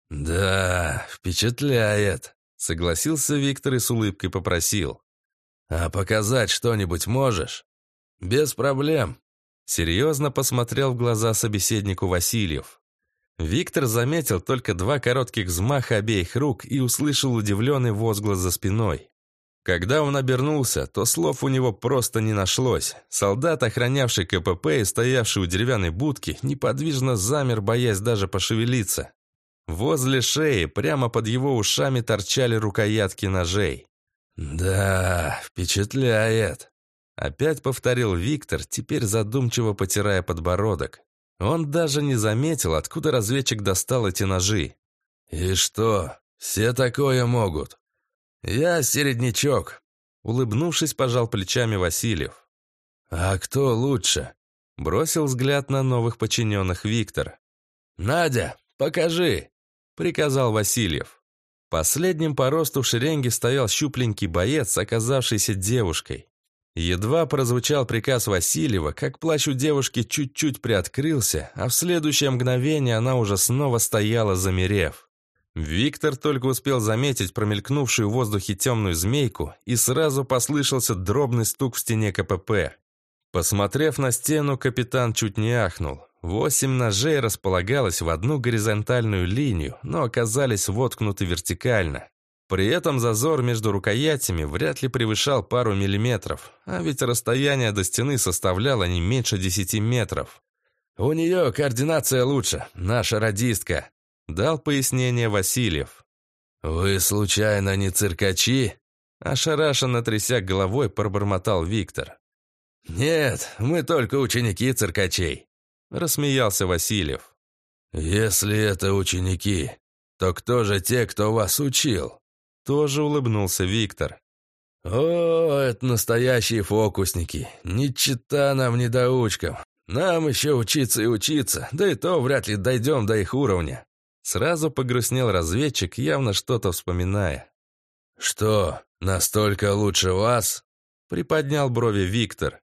«Да, впечатляет», — согласился Виктор и с улыбкой попросил. «А показать что-нибудь можешь?» «Без проблем», — серьезно посмотрел в глаза собеседнику Васильев. Виктор заметил только два коротких взмаха обеих рук и услышал удивленный возглас за спиной. Когда он обернулся, то слов у него просто не нашлось. Солдат, охранявший КПП и стоявший у деревянной будки, неподвижно замер, боясь даже пошевелиться. Возле шеи, прямо под его ушами, торчали рукоятки ножей. «Да, впечатляет», — опять повторил Виктор, теперь задумчиво потирая подбородок. Он даже не заметил, откуда разведчик достал эти ножи. «И что, все такое могут?» «Я середнячок», — улыбнувшись, пожал плечами Васильев. «А кто лучше?» — бросил взгляд на новых подчиненных Виктор. «Надя, покажи!» — приказал Васильев. Последним по росту в шеренге стоял щупленький боец, оказавшийся девушкой. Едва прозвучал приказ Васильева, как плащ у девушки чуть-чуть приоткрылся, а в следующее мгновение она уже снова стояла, замерев. Виктор только успел заметить промелькнувшую в воздухе темную змейку, и сразу послышался дробный стук в стене КПП. Посмотрев на стену, капитан чуть не ахнул. Восемь ножей располагалось в одну горизонтальную линию, но оказались воткнуты вертикально. При этом зазор между рукоятями вряд ли превышал пару миллиметров, а ведь расстояние до стены составляло не меньше десяти метров. «У нее координация лучше, наша радистка», Дал пояснение Васильев. «Вы, случайно, не циркачи?» Ошарашенно тряся головой, пробормотал Виктор. «Нет, мы только ученики циркачей», — рассмеялся Васильев. «Если это ученики, то кто же те, кто вас учил?» Тоже улыбнулся Виктор. «О, это настоящие фокусники. Не чита нам недоучкам. Нам еще учиться и учиться, да и то вряд ли дойдем до их уровня. Сразу погрустнел разведчик, явно что-то вспоминая. «Что, настолько лучше вас?» Приподнял брови Виктор.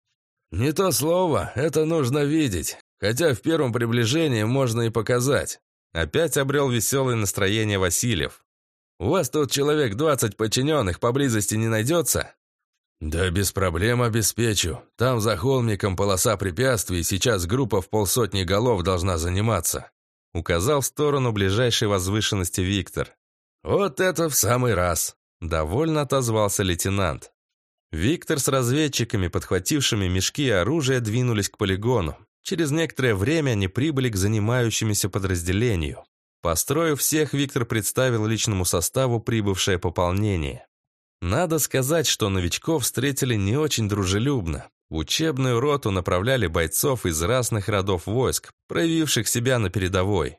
«Не то слово, это нужно видеть. Хотя в первом приближении можно и показать». Опять обрел веселое настроение Васильев. «У вас тут человек двадцать подчиненных поблизости не найдется?» «Да без проблем обеспечу. Там за холмиком полоса препятствий, сейчас группа в полсотни голов должна заниматься. Указал в сторону ближайшей возвышенности Виктор. «Вот это в самый раз!» Довольно отозвался лейтенант. Виктор с разведчиками, подхватившими мешки и оружие, двинулись к полигону. Через некоторое время они прибыли к занимающемуся подразделению. Построив всех, Виктор представил личному составу прибывшее пополнение. Надо сказать, что новичков встретили не очень дружелюбно. В учебную роту направляли бойцов из разных родов войск, проявивших себя на передовой.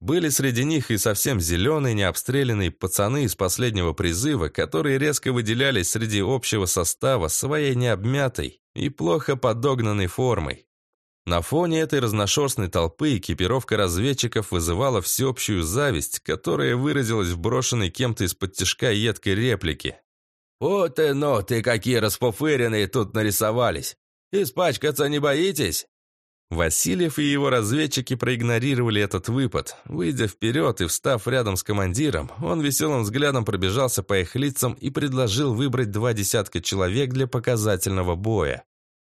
Были среди них и совсем зеленые, необстрелянные пацаны из последнего призыва, которые резко выделялись среди общего состава своей необмятой и плохо подогнанной формой. На фоне этой разношерстной толпы экипировка разведчиков вызывала всеобщую зависть, которая выразилась в брошенной кем-то из-под тяжка едкой реплике. «Вот и ну, ты какие распуфыренные тут нарисовались! Испачкаться не боитесь?» Васильев и его разведчики проигнорировали этот выпад. Выйдя вперед и встав рядом с командиром, он веселым взглядом пробежался по их лицам и предложил выбрать два десятка человек для показательного боя.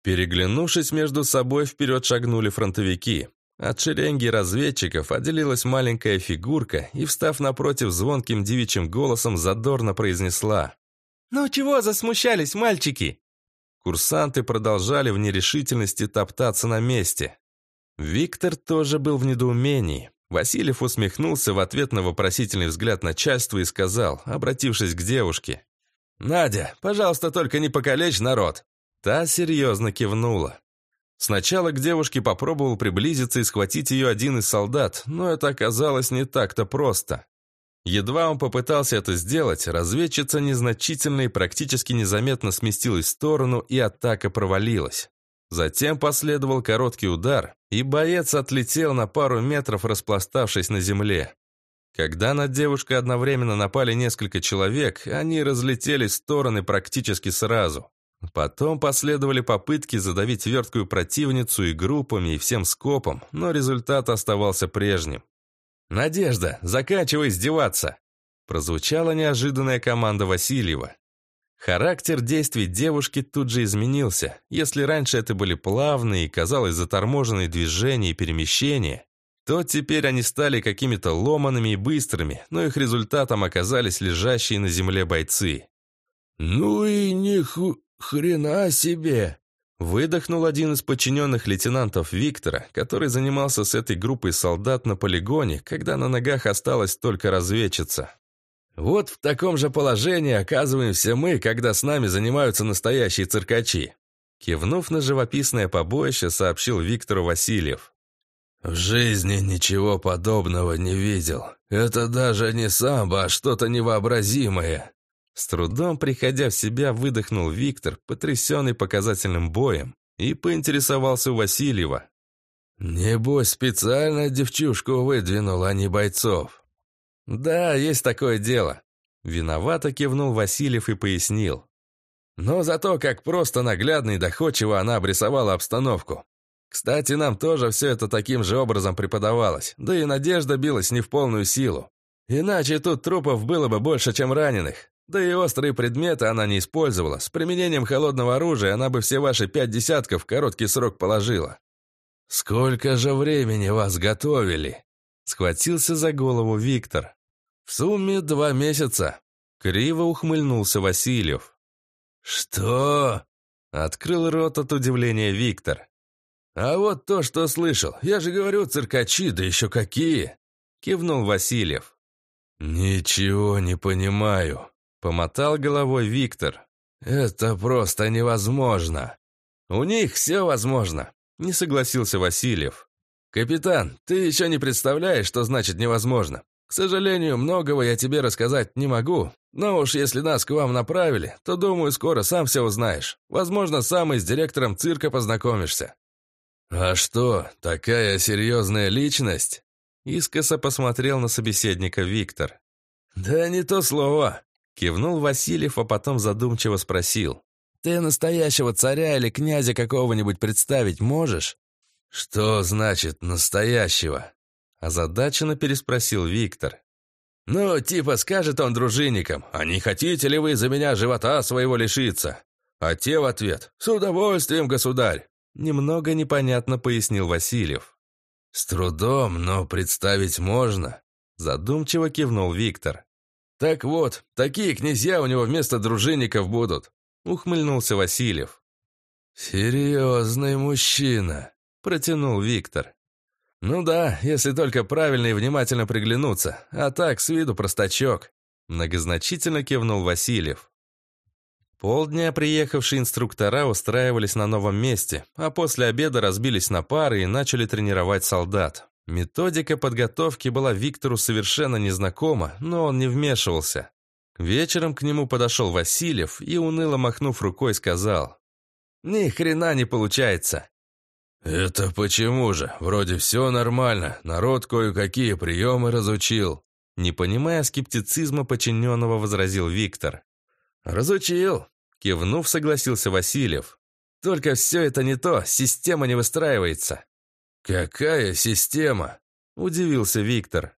Переглянувшись между собой, вперед шагнули фронтовики. От шеренги разведчиков отделилась маленькая фигурка и, встав напротив звонким девичьим голосом, задорно произнесла «Ну чего засмущались, мальчики?» Курсанты продолжали в нерешительности топтаться на месте. Виктор тоже был в недоумении. Васильев усмехнулся в ответ на вопросительный взгляд начальства и сказал, обратившись к девушке. «Надя, пожалуйста, только не покалечь народ!» Та серьезно кивнула. Сначала к девушке попробовал приблизиться и схватить ее один из солдат, но это оказалось не так-то просто. Едва он попытался это сделать, разведчица незначительно и практически незаметно сместилась в сторону, и атака провалилась. Затем последовал короткий удар, и боец отлетел на пару метров, распластавшись на земле. Когда на девушку одновременно напали несколько человек, они разлетелись в стороны практически сразу. Потом последовали попытки задавить верткую противницу и группами, и всем скопом, но результат оставался прежним. «Надежда, заканчивай издеваться!» Прозвучала неожиданная команда Васильева. Характер действий девушки тут же изменился. Если раньше это были плавные и, казалось, заторможенные движения и перемещения, то теперь они стали какими-то ломанными и быстрыми, но их результатом оказались лежащие на земле бойцы. «Ну и не ху... «Хрена себе!» Выдохнул один из подчиненных лейтенантов Виктора, который занимался с этой группой солдат на полигоне, когда на ногах осталась только разведчица. «Вот в таком же положении оказываемся мы, когда с нами занимаются настоящие циркачи», кивнув на живописное побоище, сообщил Виктору Васильев. «В жизни ничего подобного не видел. Это даже не самбо, а что-то невообразимое. С трудом приходя в себя, выдохнул Виктор, потрясенный показательным боем, и поинтересовался у Васильева. «Небось, специально девчушку выдвинул, а не бойцов». «Да, есть такое дело». Виновато кивнул Васильев и пояснил. Но зато как просто наглядно и доходчиво она обрисовала обстановку. Кстати, нам тоже все это таким же образом преподавалось, да и надежда билась не в полную силу. Иначе тут трупов было бы больше, чем раненых. Да и острые предметы она не использовала. С применением холодного оружия она бы все ваши пять десятков в короткий срок положила. «Сколько же времени вас готовили?» Схватился за голову Виктор. «В сумме два месяца». Криво ухмыльнулся Васильев. «Что?» Открыл рот от удивления Виктор. «А вот то, что слышал. Я же говорю, циркачи, да еще какие!» Кивнул Васильев. «Ничего не понимаю», Помотал головой Виктор. «Это просто невозможно!» «У них все возможно!» Не согласился Васильев. «Капитан, ты еще не представляешь, что значит невозможно. К сожалению, многого я тебе рассказать не могу, но уж если нас к вам направили, то, думаю, скоро сам все узнаешь. Возможно, сам и с директором цирка познакомишься». «А что, такая серьезная личность?» Искоса посмотрел на собеседника Виктор. «Да не то слово. Кивнул Васильев, а потом задумчиво спросил. «Ты настоящего царя или князя какого-нибудь представить можешь?» «Что значит «настоящего»?» Озадаченно переспросил Виктор. «Ну, типа скажет он дружинникам, а не хотите ли вы за меня живота своего лишиться?» А те в ответ «С удовольствием, государь!» Немного непонятно пояснил Васильев. «С трудом, но представить можно», задумчиво кивнул Виктор. «Так вот, такие князья у него вместо дружинников будут», — ухмыльнулся Васильев. «Серьезный мужчина», — протянул Виктор. «Ну да, если только правильно и внимательно приглянуться, а так, с виду простачок», — многозначительно кивнул Васильев. Полдня приехавшие инструктора устраивались на новом месте, а после обеда разбились на пары и начали тренировать солдат. Методика подготовки была Виктору совершенно незнакома, но он не вмешивался. Вечером к нему подошел Васильев и, уныло махнув рукой, сказал, «Ни хрена не получается». «Это почему же? Вроде все нормально, народ кое-какие приемы разучил». Не понимая скептицизма подчиненного, возразил Виктор. «Разучил», — кивнув, согласился Васильев. «Только все это не то, система не выстраивается». «Какая система?» – удивился Виктор.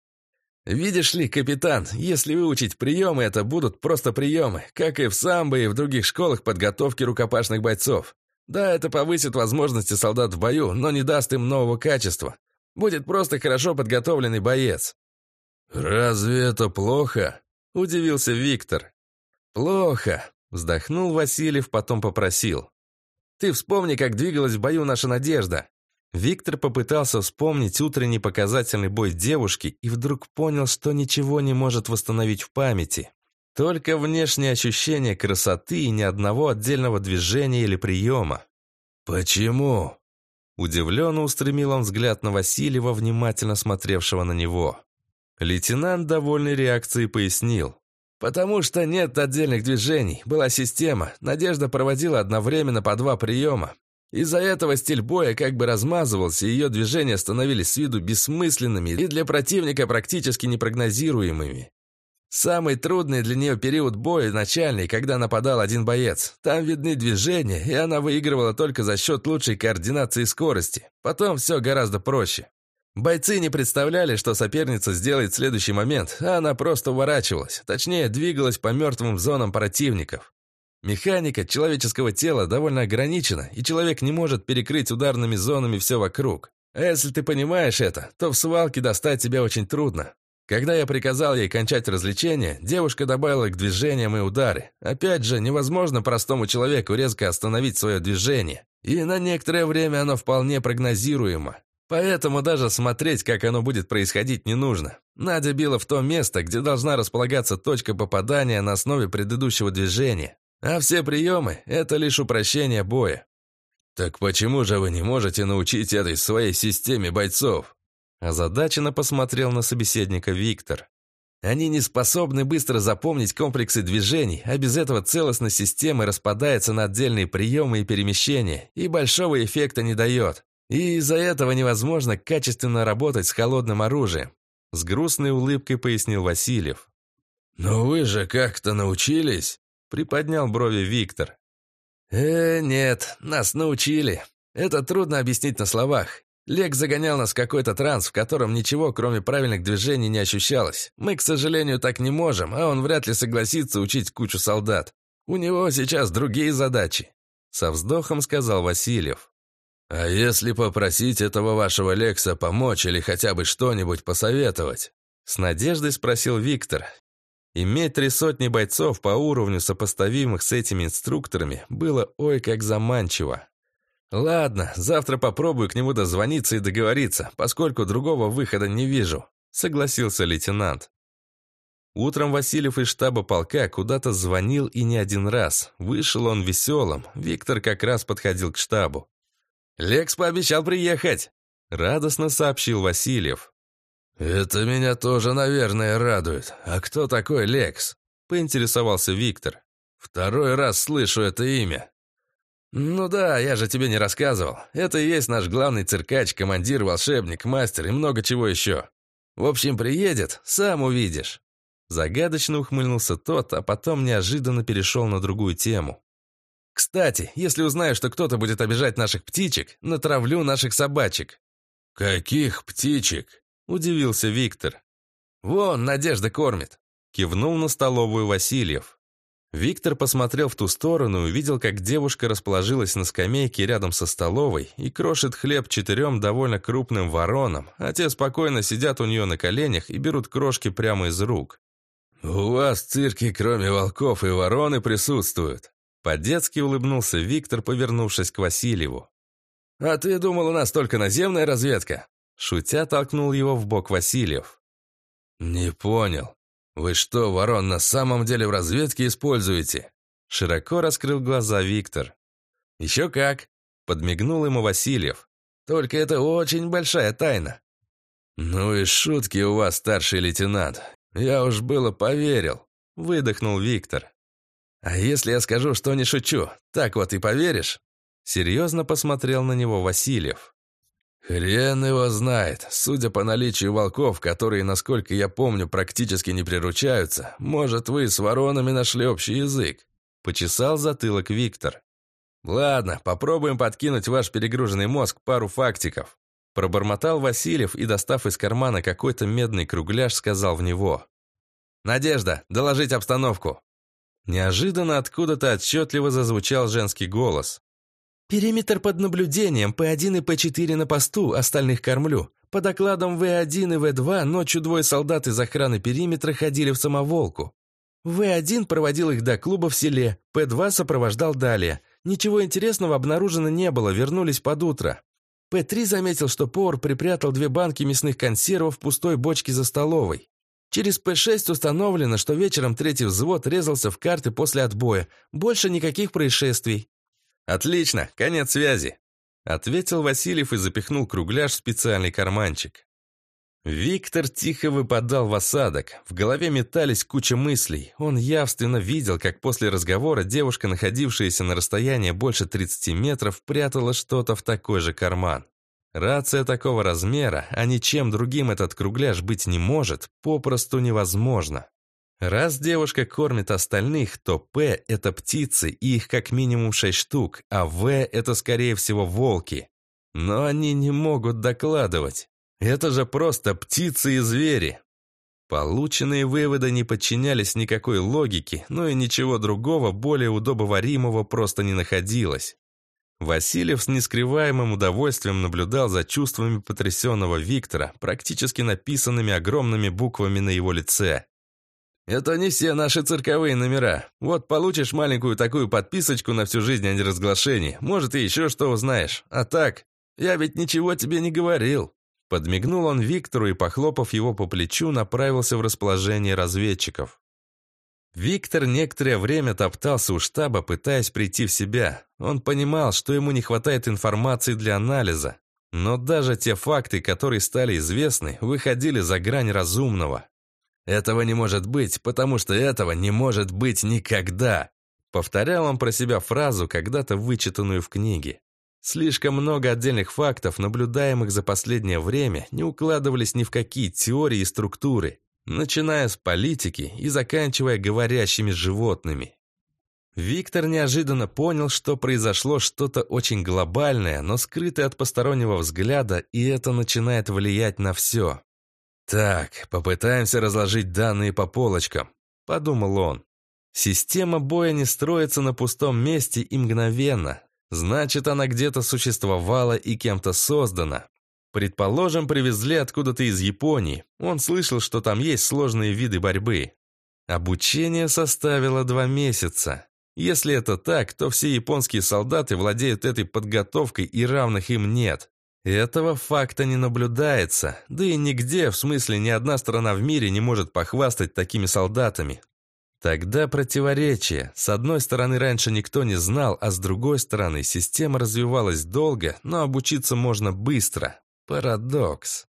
«Видишь ли, капитан, если выучить приемы, это будут просто приемы, как и в самбо и в других школах подготовки рукопашных бойцов. Да, это повысит возможности солдат в бою, но не даст им нового качества. Будет просто хорошо подготовленный боец». «Разве это плохо?» – удивился Виктор. «Плохо», – вздохнул Васильев, потом попросил. «Ты вспомни, как двигалась в бою наша надежда. Виктор попытался вспомнить утренний показательный бой девушки и вдруг понял, что ничего не может восстановить в памяти. Только внешнее ощущение красоты и ни одного отдельного движения или приема. «Почему?» Удивленно устремил он взгляд на Васильева, внимательно смотревшего на него. Лейтенант, довольной реакцией, пояснил. «Потому что нет отдельных движений. Была система. Надежда проводила одновременно по два приема. Из-за этого стиль боя как бы размазывался, ее движения становились с виду бессмысленными и для противника практически непрогнозируемыми. Самый трудный для нее период боя начальный, когда нападал один боец. Там видны движения, и она выигрывала только за счет лучшей координации и скорости. Потом все гораздо проще. Бойцы не представляли, что соперница сделает следующий момент, а она просто уворачивалась, точнее, двигалась по мертвым зонам противников. Механика человеческого тела довольно ограничена, и человек не может перекрыть ударными зонами все вокруг. А если ты понимаешь это, то в свалке достать тебя очень трудно. Когда я приказал ей кончать развлечения, девушка добавила к движениям и удары. Опять же, невозможно простому человеку резко остановить свое движение. И на некоторое время оно вполне прогнозируемо. Поэтому даже смотреть, как оно будет происходить, не нужно. Надя била в то место, где должна располагаться точка попадания на основе предыдущего движения. А все приемы – это лишь упрощение боя. Так почему же вы не можете научить этой своей системе бойцов? Озадаченно посмотрел на собеседника Виктор. Они не способны быстро запомнить комплексы движений, а без этого целостность системы распадается на отдельные приемы и перемещения, и большого эффекта не дает. И из-за этого невозможно качественно работать с холодным оружием. С грустной улыбкой пояснил Васильев. «Но вы же как-то научились?» Приподнял брови Виктор. «Э, нет, нас научили. Это трудно объяснить на словах. Лек загонял нас в какой-то транс, в котором ничего, кроме правильных движений, не ощущалось. Мы, к сожалению, так не можем, а он вряд ли согласится учить кучу солдат. У него сейчас другие задачи», — со вздохом сказал Васильев. «А если попросить этого вашего Лекса помочь или хотя бы что-нибудь посоветовать?» С надеждой спросил Виктор, Иметь три сотни бойцов по уровню, сопоставимых с этими инструкторами, было ой как заманчиво. «Ладно, завтра попробую к нему дозвониться и договориться, поскольку другого выхода не вижу», — согласился лейтенант. Утром Васильев из штаба полка куда-то звонил и не один раз. Вышел он веселым, Виктор как раз подходил к штабу. «Лекс пообещал приехать», — радостно сообщил Васильев. «Это меня тоже, наверное, радует. А кто такой Лекс?» – поинтересовался Виктор. «Второй раз слышу это имя». «Ну да, я же тебе не рассказывал. Это и есть наш главный циркач, командир, волшебник, мастер и много чего еще. В общем, приедет, сам увидишь». Загадочно ухмыльнулся тот, а потом неожиданно перешел на другую тему. «Кстати, если узнаю, что кто-то будет обижать наших птичек, натравлю наших собачек». «Каких птичек?» – удивился Виктор. «Вон, Надежда кормит», – кивнул на столовую Васильев. Виктор посмотрел в ту сторону и увидел, как девушка расположилась на скамейке рядом со столовой и крошит хлеб четырем довольно крупным воронам, а те спокойно сидят у нее на коленях и берут крошки прямо из рук. «У вас в цирке кроме волков и вороны присутствуют», по-детски улыбнулся Виктор, повернувшись к Васильеву. «А ты думал, у нас только наземная разведка?» Шутя толкнул его в бок Васильев. «Не понял. Вы что, ворон на самом деле в разведке используете?» Широко раскрыл глаза Виктор. «Еще как!» — подмигнул ему Васильев. «Только это очень большая тайна». «Ну и шутки у вас, старший лейтенант. Я уж было поверил», — выдохнул Виктор. «А если я скажу, что не шучу, так вот и поверишь?» Серьезно посмотрел на него Васильев. «Хрен его знает. Судя по наличию волков, которые, насколько я помню, практически не приручаются, может, вы с воронами нашли общий язык. Почесал затылок Виктор. «Ладно, попробуем подкинуть ваш перегруженный мозг пару фактиков». Пробормотал Васильев и, достав из кармана какой-то медный кругляш, сказал в него. «Надежда, доложить обстановку». Неожиданно откуда-то отчетливо зазвучал женский голос. «Периметр под наблюдением, П1 и П4 на посту, остальных кормлю. По докладам В1 и В2 ночью двое солдат из охраны периметра ходили в самоволку. В1 проводил их до клуба в селе, П2 сопровождал далее. Ничего интересного обнаружено не было, вернулись под утро. П3 заметил, что повар припрятал две банки мясных консервов в пустой бочке за столовой. Через П6 установлено, что вечером третий взвод резался в карты после отбоя. Больше никаких происшествий. «Отлично, конец связи», — ответил Васильев и запихнул кругляш в специальный карманчик. Виктор тихо выпадал в осадок. В голове метались куча мыслей. Он явственно видел, как после разговора девушка, находившаяся на расстоянии больше 30 метров, прятала что-то в такой же карман. Рация такого размера, а ничем другим этот кругляш быть не может, попросту невозможно. Раз девушка кормит остальных, то П – это птицы, и их как минимум 6 штук, а В – это, скорее всего, волки. Но они не могут докладывать. Это же просто птицы и звери. Полученные выводы не подчинялись никакой логике, но и ничего другого, более удобоваримого просто не находилось. Васильев с нескрываемым удовольствием наблюдал за чувствами потрясенного Виктора, практически написанными огромными буквами на его лице. «Это не все наши цирковые номера. Вот получишь маленькую такую подписочку на всю жизнь о неразглашении. Может, и еще что узнаешь. А так, я ведь ничего тебе не говорил». Подмигнул он Виктору и, похлопав его по плечу, направился в расположение разведчиков. Виктор некоторое время топтался у штаба, пытаясь прийти в себя. Он понимал, что ему не хватает информации для анализа. Но даже те факты, которые стали известны, выходили за грань разумного. «Этого не может быть, потому что этого не может быть никогда!» Повторял он про себя фразу, когда-то вычитанную в книге. Слишком много отдельных фактов, наблюдаемых за последнее время, не укладывались ни в какие теории и структуры, начиная с политики и заканчивая говорящими животными. Виктор неожиданно понял, что произошло что-то очень глобальное, но скрытое от постороннего взгляда, и это начинает влиять на все. «Так, попытаемся разложить данные по полочкам», — подумал он. Система боя не строится на пустом месте и мгновенно. Значит, она где-то существовала и кем-то создана. Предположим, привезли откуда-то из Японии. Он слышал, что там есть сложные виды борьбы. Обучение составило два месяца. Если это так, то все японские солдаты владеют этой подготовкой и равных им нет. Этого факта не наблюдается, да и нигде, в смысле ни одна страна в мире не может похвастать такими солдатами. Тогда противоречие. С одной стороны, раньше никто не знал, а с другой стороны, система развивалась долго, но обучиться можно быстро. Парадокс.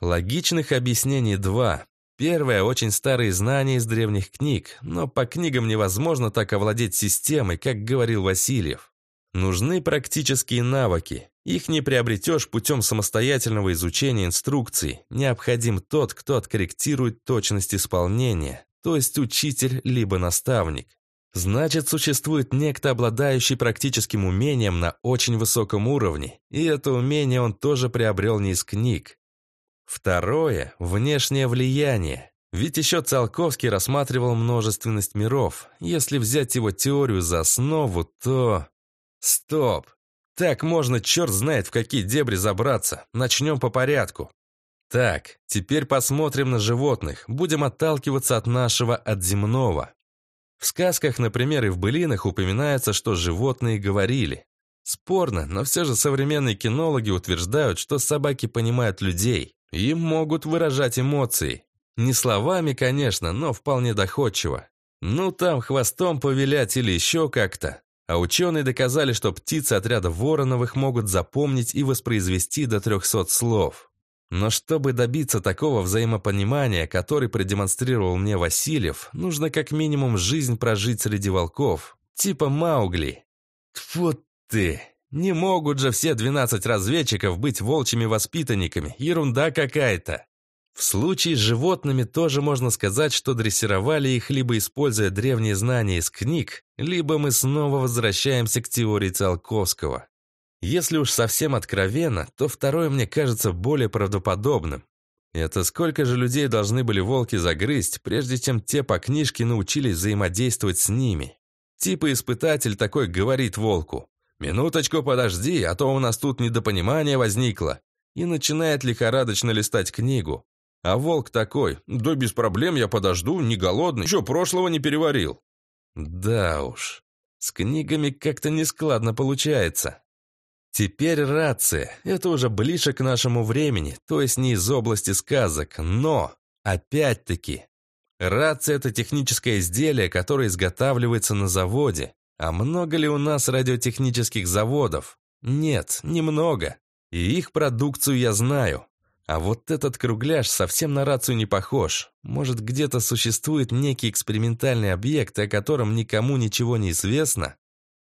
Логичных объяснений два. Первое – очень старые знания из древних книг, но по книгам невозможно так овладеть системой, как говорил Васильев. Нужны практические навыки. Их не приобретешь путем самостоятельного изучения инструкций. Необходим тот, кто откорректирует точность исполнения то есть учитель либо наставник. Значит, существует некто, обладающий практическим умением на очень высоком уровне, и это умение он тоже приобрел не из книг. Второе – внешнее влияние. Ведь еще Циолковский рассматривал множественность миров. Если взять его теорию за основу, то... Стоп! Так можно черт знает в какие дебри забраться. Начнем по порядку. Так, теперь посмотрим на животных, будем отталкиваться от нашего, от земного. В сказках, например, и в былинах упоминается, что животные говорили. Спорно, но все же современные кинологи утверждают, что собаки понимают людей и могут выражать эмоции. Не словами, конечно, но вполне доходчиво. Ну, там хвостом повилять или еще как-то. А ученые доказали, что птицы отряда Вороновых могут запомнить и воспроизвести до 300 слов. Но чтобы добиться такого взаимопонимания, который продемонстрировал мне Васильев, нужно как минимум жизнь прожить среди волков, типа Маугли. Вот ты! Не могут же все 12 разведчиков быть волчьими воспитанниками, ерунда какая-то. В случае с животными тоже можно сказать, что дрессировали их, либо используя древние знания из книг, либо мы снова возвращаемся к теории Циолковского. Если уж совсем откровенно, то второе мне кажется более правдоподобным. Это сколько же людей должны были волки загрызть, прежде чем те по книжке научились взаимодействовать с ними? Типа испытатель такой говорит волку, «Минуточку подожди, а то у нас тут недопонимание возникло», и начинает лихорадочно листать книгу. А волк такой, да без проблем я подожду, не голодный, еще прошлого не переварил. Да уж, с книгами как-то нескладно получается. Теперь рация. Это уже ближе к нашему времени, то есть не из области сказок, но, опять-таки, рация – это техническое изделие, которое изготавливается на заводе. А много ли у нас радиотехнических заводов? Нет, немного. И их продукцию я знаю. А вот этот кругляш совсем на рацию не похож. Может, где-то существует некий экспериментальный объект, о котором никому ничего не известно?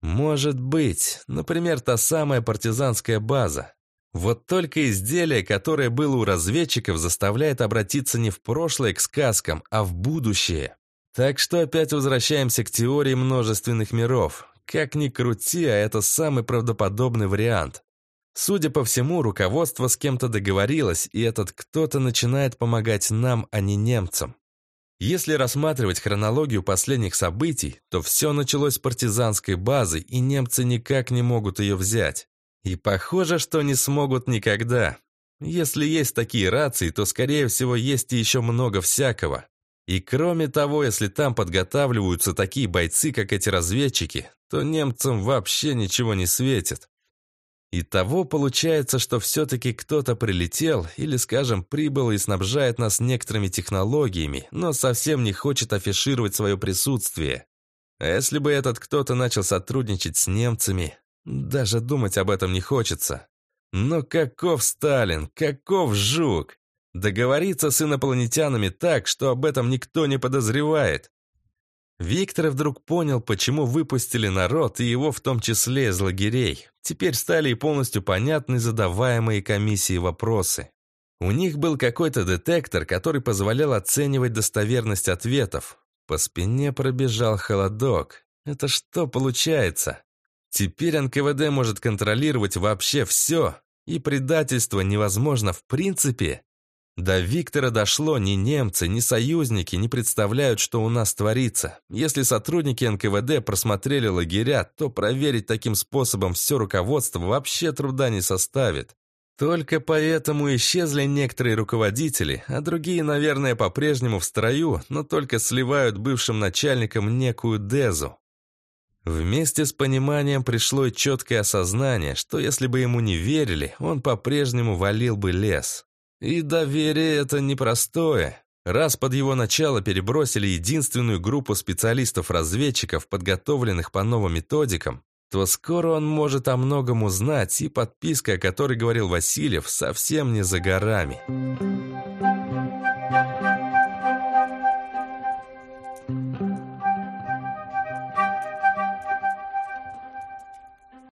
Может быть. Например, та самая партизанская база. Вот только изделие, которое было у разведчиков, заставляет обратиться не в прошлое к сказкам, а в будущее. Так что опять возвращаемся к теории множественных миров. Как ни крути, а это самый правдоподобный вариант. Судя по всему, руководство с кем-то договорилось, и этот кто-то начинает помогать нам, а не немцам. Если рассматривать хронологию последних событий, то все началось с партизанской базы, и немцы никак не могут ее взять. И похоже, что не смогут никогда. Если есть такие рации, то, скорее всего, есть и еще много всякого. И кроме того, если там подготавливаются такие бойцы, как эти разведчики, то немцам вообще ничего не светит. Итого получается, что все-таки кто-то прилетел или, скажем, прибыл и снабжает нас некоторыми технологиями, но совсем не хочет афишировать свое присутствие. А если бы этот кто-то начал сотрудничать с немцами, даже думать об этом не хочется. Но каков Сталин, каков Жук? Договориться с инопланетянами так, что об этом никто не подозревает. Виктор вдруг понял, почему выпустили народ, и его в том числе из лагерей. Теперь стали и полностью понятны задаваемые комиссии вопросы. У них был какой-то детектор, который позволял оценивать достоверность ответов. По спине пробежал холодок. Это что получается? Теперь НКВД может контролировать вообще все, и предательство невозможно в принципе? До Виктора дошло, ни немцы, ни союзники не представляют, что у нас творится. Если сотрудники НКВД просмотрели лагеря, то проверить таким способом все руководство вообще труда не составит. Только поэтому исчезли некоторые руководители, а другие, наверное, по-прежнему в строю, но только сливают бывшим начальникам некую дезу. Вместе с пониманием пришло и четкое осознание, что если бы ему не верили, он по-прежнему валил бы лес. И доверие это непростое. Раз под его начало перебросили единственную группу специалистов-разведчиков, подготовленных по новым методикам, то скоро он может о многом узнать, и подписка, о которой говорил Васильев, совсем не за горами.